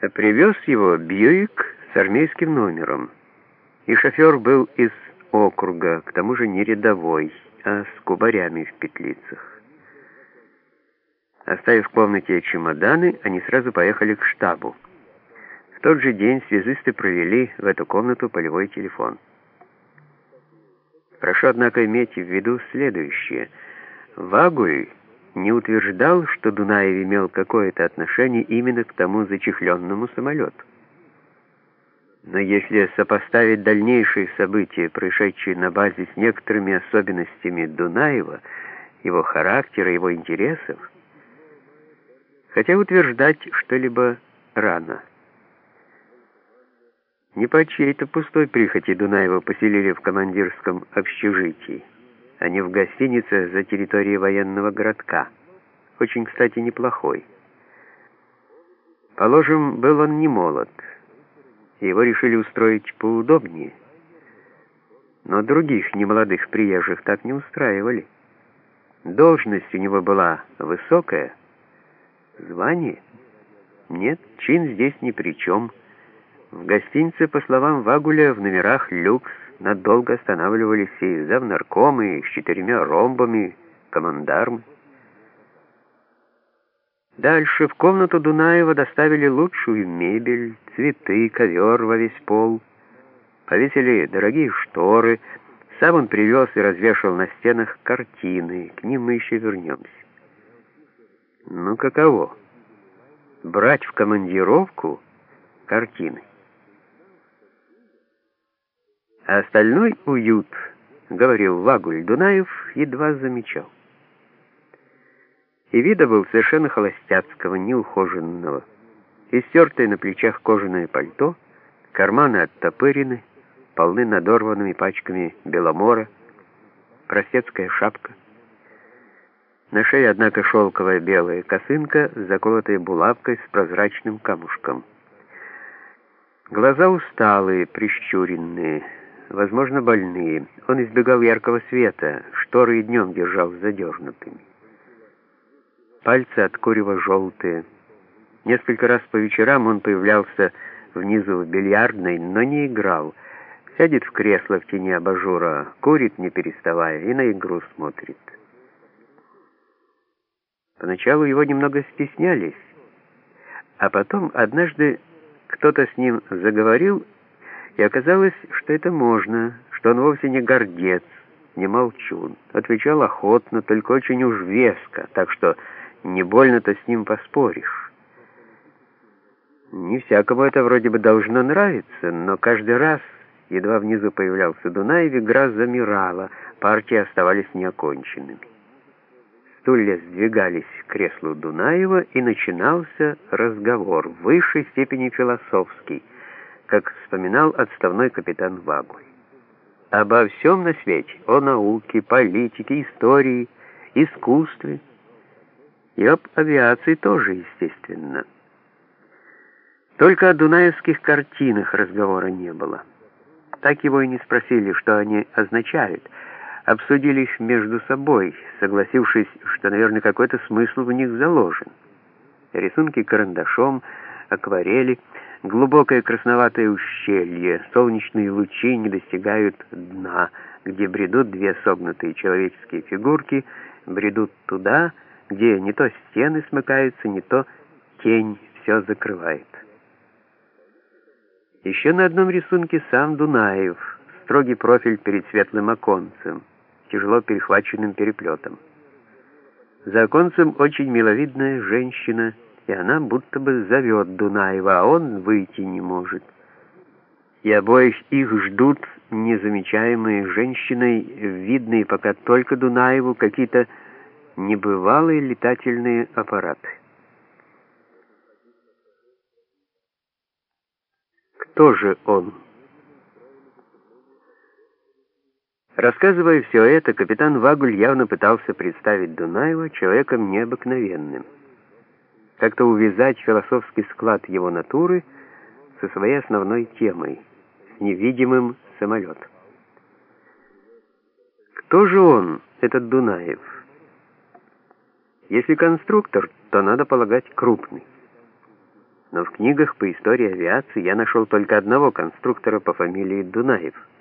Привез его Бьюик с армейским номером. И шофер был из округа, к тому же не рядовой, а с кубарями в петлицах. Оставив в комнате чемоданы, они сразу поехали к штабу. В тот же день связисты провели в эту комнату полевой телефон. Прошу, однако, иметь в виду следующее. Вагуль не утверждал, что Дунаев имел какое-то отношение именно к тому зачехленному самолету. Но если сопоставить дальнейшие события, происшедшие на базе с некоторыми особенностями Дунаева, его характера, его интересов, хотя утверждать что-либо рано. Не по чьей-то пустой прихоти Дунаева поселили в командирском общежитии а не в гостинице за территорией военного городка. Очень, кстати, неплохой. Положим, был он не молод, его решили устроить поудобнее. Но других немолодых приезжих так не устраивали. Должность у него была высокая, звание? Нет, чин здесь ни при чем. В гостинице, по словам Вагуля, в номерах люкс, надолго останавливались и завнаркомы, с четырьмя ромбами, командармы. Дальше в комнату Дунаева доставили лучшую мебель, цветы, ковер во весь пол. Повесили дорогие шторы. Сам он привез и развешал на стенах картины. К ним мы еще вернемся. Ну, каково? Брать в командировку картины. А остальной уют, говорил Вагуль Дунаев, едва замечал. И вида был совершенно холостяцкого, неухоженного. Истертое на плечах кожаное пальто, карманы оттопырены, полны надорванными пачками беломора, простецкая шапка. На шее, однако, шелковая белая косынка, заколотая булавкой с прозрачным камушком. Глаза усталые, прищуренные, возможно, больные. Он избегал яркого света, шторы и днем держал задернутыми. Пальцы от курева желтые. Несколько раз по вечерам он появлялся внизу в бильярдной, но не играл. Сядет в кресло в тени абажура, курит, не переставая, и на игру смотрит. Поначалу его немного стеснялись, а потом однажды кто-то с ним заговорил, и оказалось, что это можно, что он вовсе не гордец, не молчун. Отвечал охотно, только очень уж веско, так что не больно-то с ним поспоришь. Не всякому это вроде бы должно нравиться, но каждый раз, едва внизу появлялся Дунаев, игра замирала, партии оставались неоконченными. Стулья сдвигались к креслу Дунаева, и начинался разговор, в высшей степени философский — как вспоминал отставной капитан Вагуль. Обо всем на свете, о науке, политике, истории, искусстве и об авиации тоже, естественно. Только о дунаевских картинах разговора не было. Так его и не спросили, что они означают. Обсудили их между собой, согласившись, что, наверное, какой-то смысл в них заложен. Рисунки карандашом, акварели — Глубокое красноватое ущелье, солнечные лучи не достигают дна, где бредут две согнутые человеческие фигурки, бредут туда, где не то стены смыкаются, не то тень все закрывает. Еще на одном рисунке сам Дунаев, строгий профиль перед светлым оконцем, тяжело перехваченным переплетом. За оконцем очень миловидная женщина — и она будто бы зовет Дунаева, а он выйти не может. И обоих их ждут незамечаемые женщиной, видные пока только Дунаеву, какие-то небывалые летательные аппараты. Кто же он? Рассказывая все это, капитан Вагуль явно пытался представить Дунаева человеком необыкновенным как-то увязать философский склад его натуры со своей основной темой, невидимым самолетом. Кто же он, этот Дунаев? Если конструктор, то надо полагать крупный. но в книгах по истории авиации я нашел только одного конструктора по фамилии Дунаев —